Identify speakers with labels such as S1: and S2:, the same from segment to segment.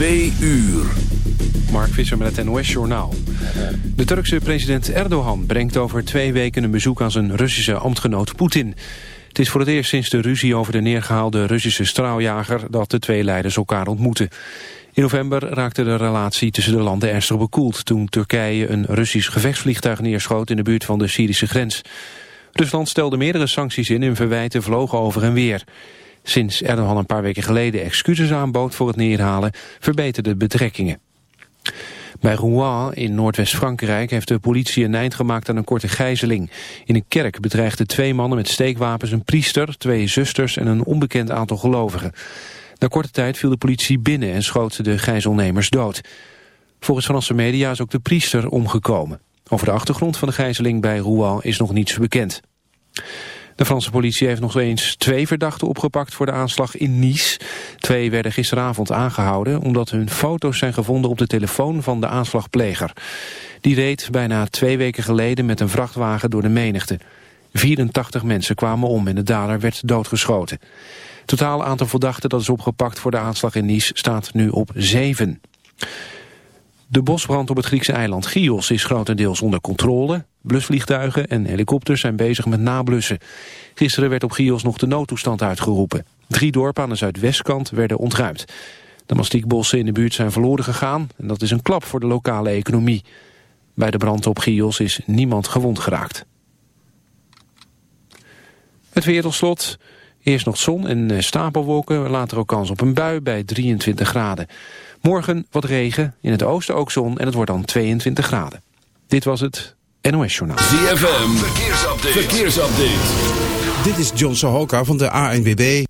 S1: 2 uur. Mark Visser met het NOS-journaal. De Turkse president Erdogan brengt over twee weken een bezoek aan zijn Russische ambtgenoot Poetin. Het is voor het eerst sinds de ruzie over de neergehaalde Russische straaljager dat de twee leiders elkaar ontmoeten. In november raakte de relatie tussen de landen ernstig bekoeld toen Turkije een Russisch gevechtsvliegtuig neerschoot in de buurt van de Syrische grens. Rusland stelde meerdere sancties in en verwijten vlogen over en weer. Sinds Erdogan een paar weken geleden excuses aanbood voor het neerhalen, verbeterden betrekkingen. Bij Rouen in Noordwest-Frankrijk heeft de politie een eind gemaakt aan een korte gijzeling. In een kerk bedreigden twee mannen met steekwapens een priester, twee zusters en een onbekend aantal gelovigen. Na korte tijd viel de politie binnen en schoot de gijzelnemers dood. Volgens Franse media is ook de priester omgekomen. Over de achtergrond van de gijzeling bij Rouen is nog niets bekend. De Franse politie heeft nog eens twee verdachten opgepakt voor de aanslag in Nice. Twee werden gisteravond aangehouden omdat hun foto's zijn gevonden op de telefoon van de aanslagpleger. Die reed bijna twee weken geleden met een vrachtwagen door de menigte. 84 mensen kwamen om en de dader werd doodgeschoten. Het aantal verdachten dat is opgepakt voor de aanslag in Nice staat nu op zeven. De bosbrand op het Griekse eiland Chios is grotendeels onder controle. Blusvliegtuigen en helikopters zijn bezig met nablussen. Gisteren werd op Chios nog de noodtoestand uitgeroepen. Drie dorpen aan de zuidwestkant werden ontruimd. De mastiekbossen in de buurt zijn verloren gegaan... en dat is een klap voor de lokale economie. Bij de brand op Chios is niemand gewond geraakt. Het weer tot slot. Eerst nog zon en eh, stapelwolken, later ook kans op een bui bij 23 graden. Morgen wat regen, in het oosten ook zon en het wordt dan 22 graden. Dit was het NOS Journaal.
S2: ZFM, verkeersupdate. verkeersupdate.
S3: Dit is John Sohoka van de ANWB.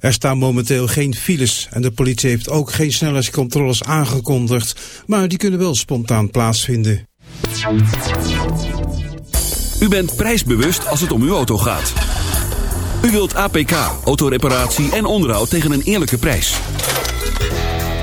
S3: Er staan momenteel geen files en de politie heeft ook geen snelheidscontroles aangekondigd, maar die kunnen wel spontaan plaatsvinden.
S2: U bent prijsbewust als het om uw auto gaat. U wilt APK, autoreparatie en onderhoud tegen een eerlijke prijs.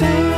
S4: say.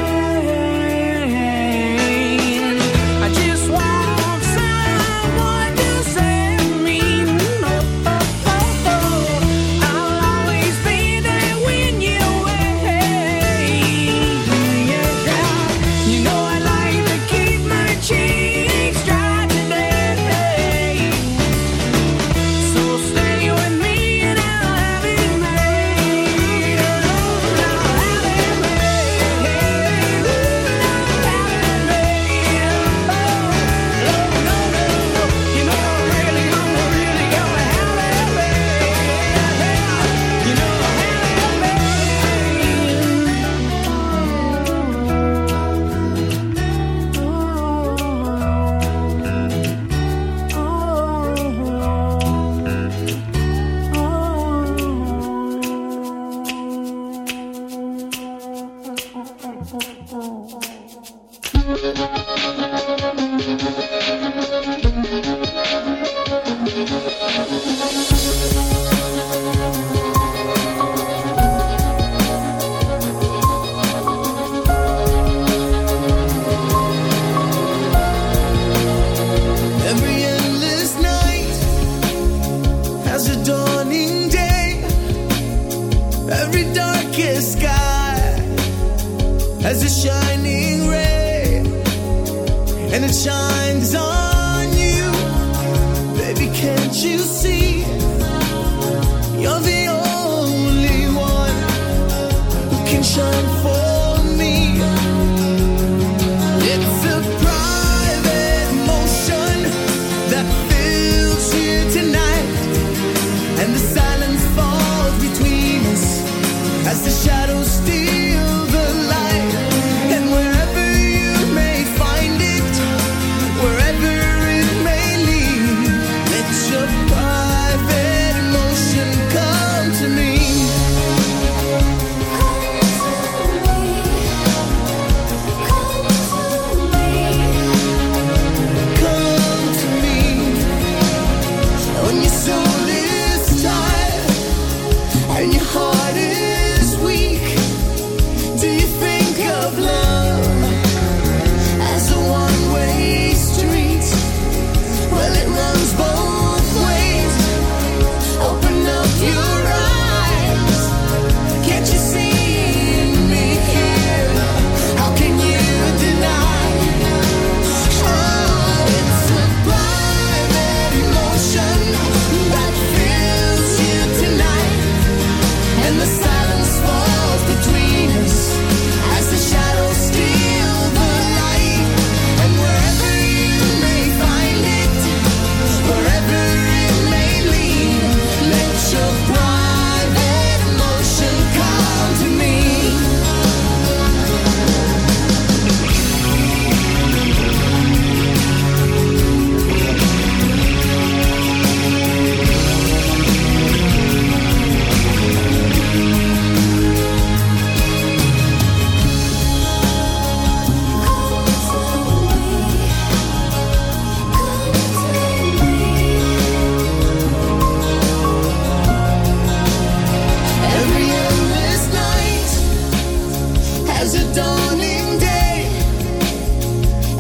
S4: dawning day,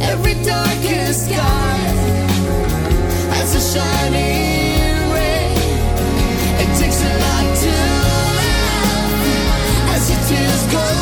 S4: every darkest sky has a shining ray. To as your tears go.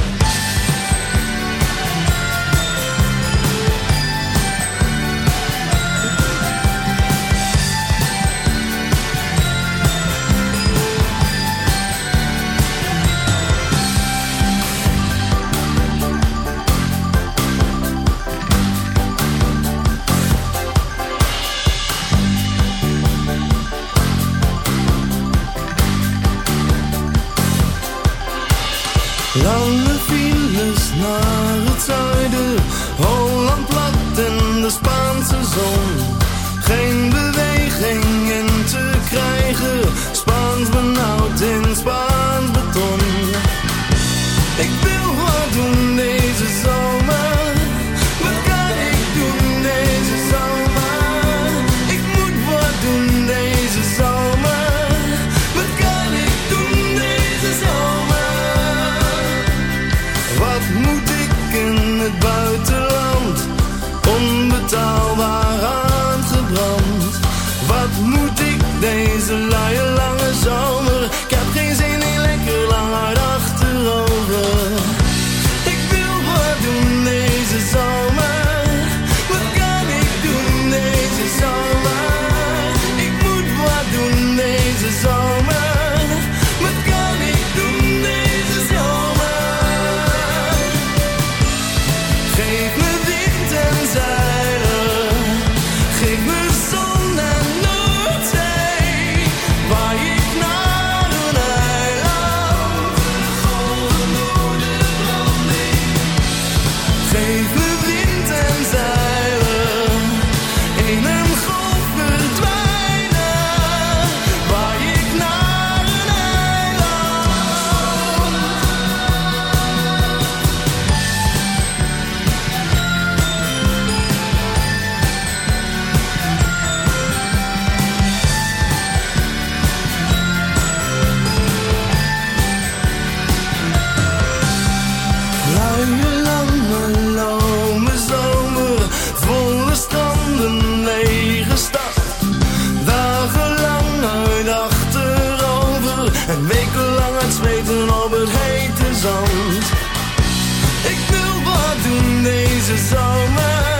S4: doen
S2: deze zomer.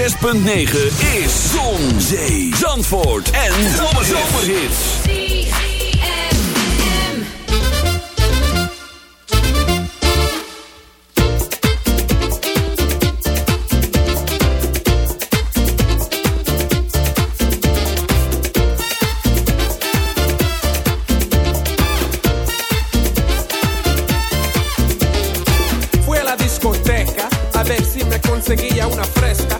S2: 6.9 is Zon, Zee, Zandvoort en Zomerhits.
S5: Fue a la discoteca a ver si me conseguía una fresca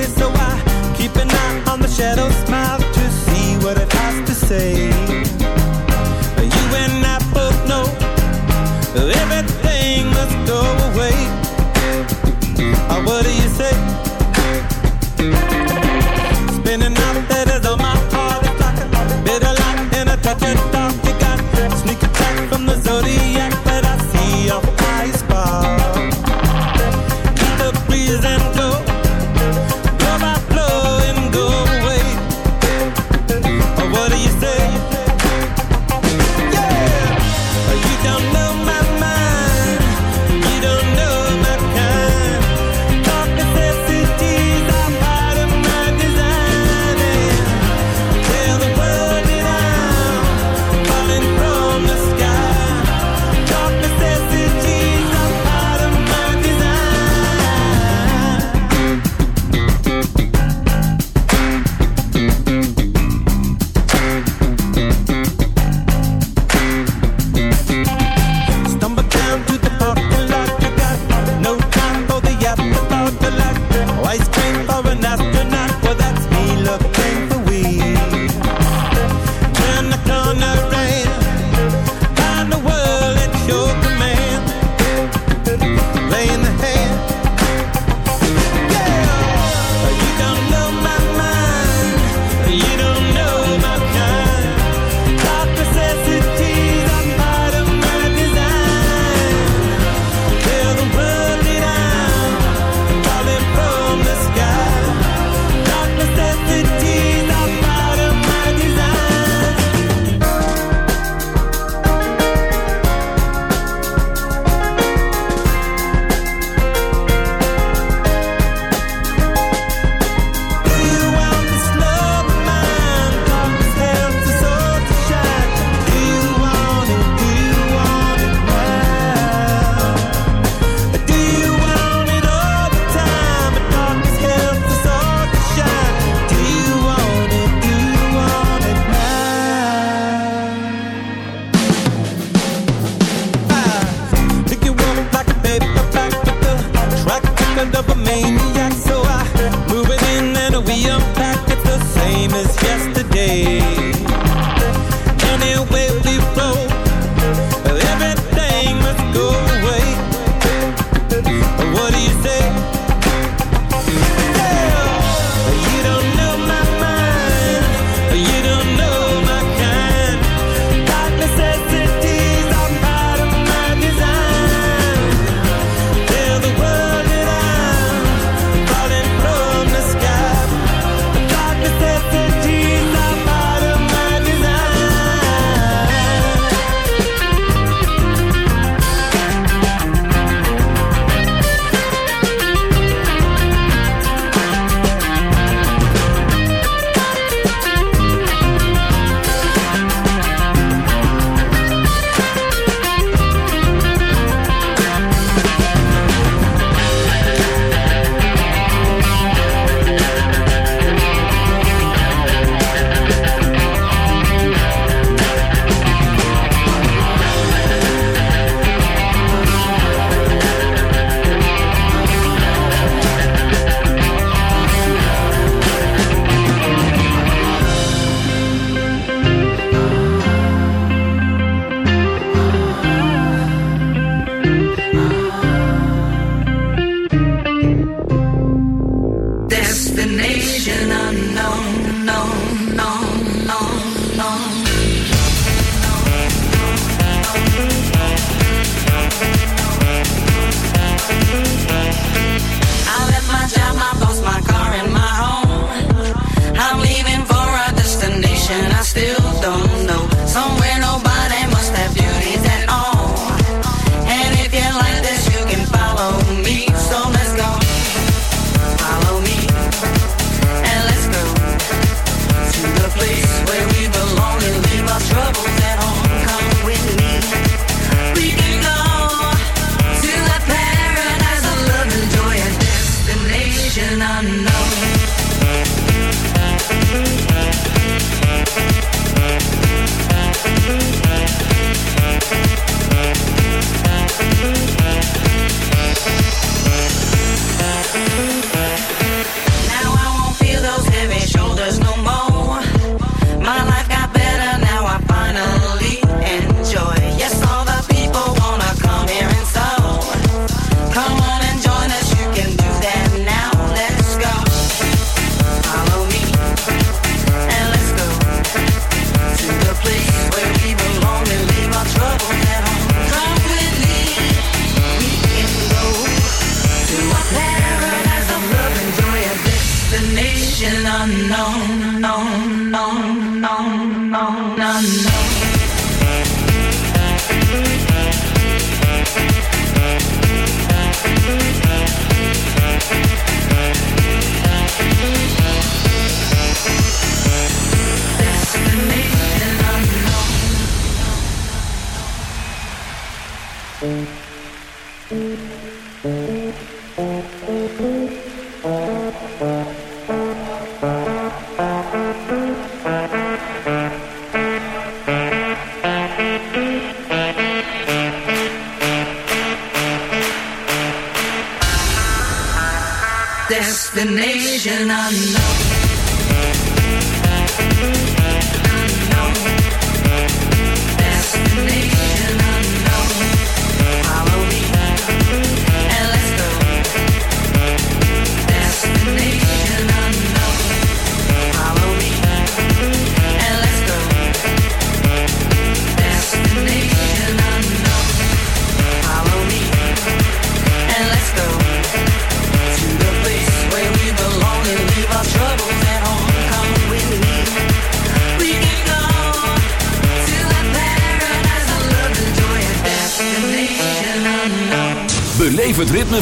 S6: place. So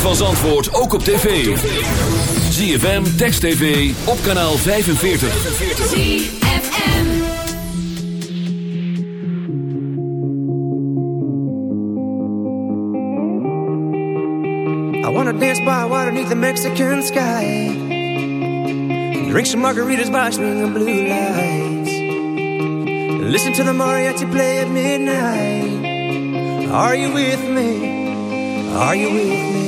S2: Als antwoord ook op tv. ZFM, Text TV, op kanaal 45.
S7: I wanna dance by water neath the Mexican sky Drink some margaritas by string of blue lights Listen to the mariachi play at midnight Are you with me? Are you with me?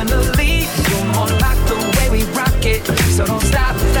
S8: So don't stop.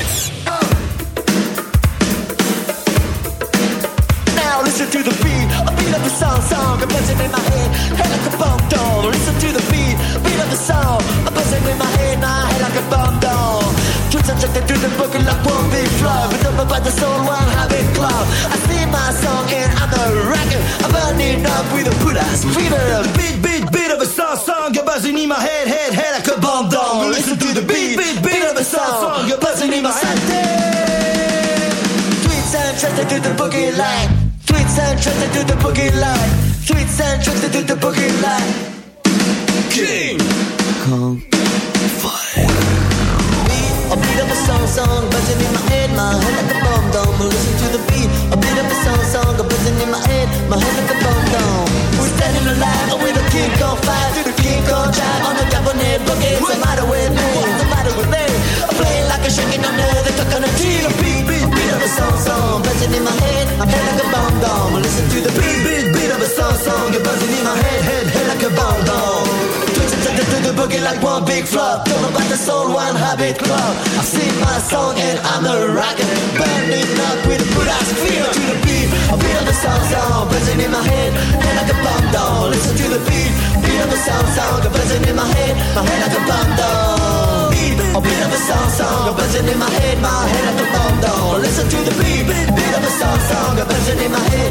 S9: line. Tweets and tricks to do the boogie line. Tweets and tricks to do the boogie line. sound sound buzzing in my head, head like a bomb down. Listen to the beat, beat of a sound sound buzzing in my head, my head like a bomb down. Beat, a beat of a sound sound buzzing in my head, my head like a bomb down. Listen to the beat, beat of a sound sound buzzing in my head.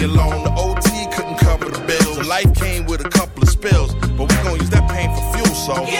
S10: million loan. The OT couldn't cover the bills. Life came with a couple of spills, but we gon' use that pain for fuel, so.
S2: Yeah.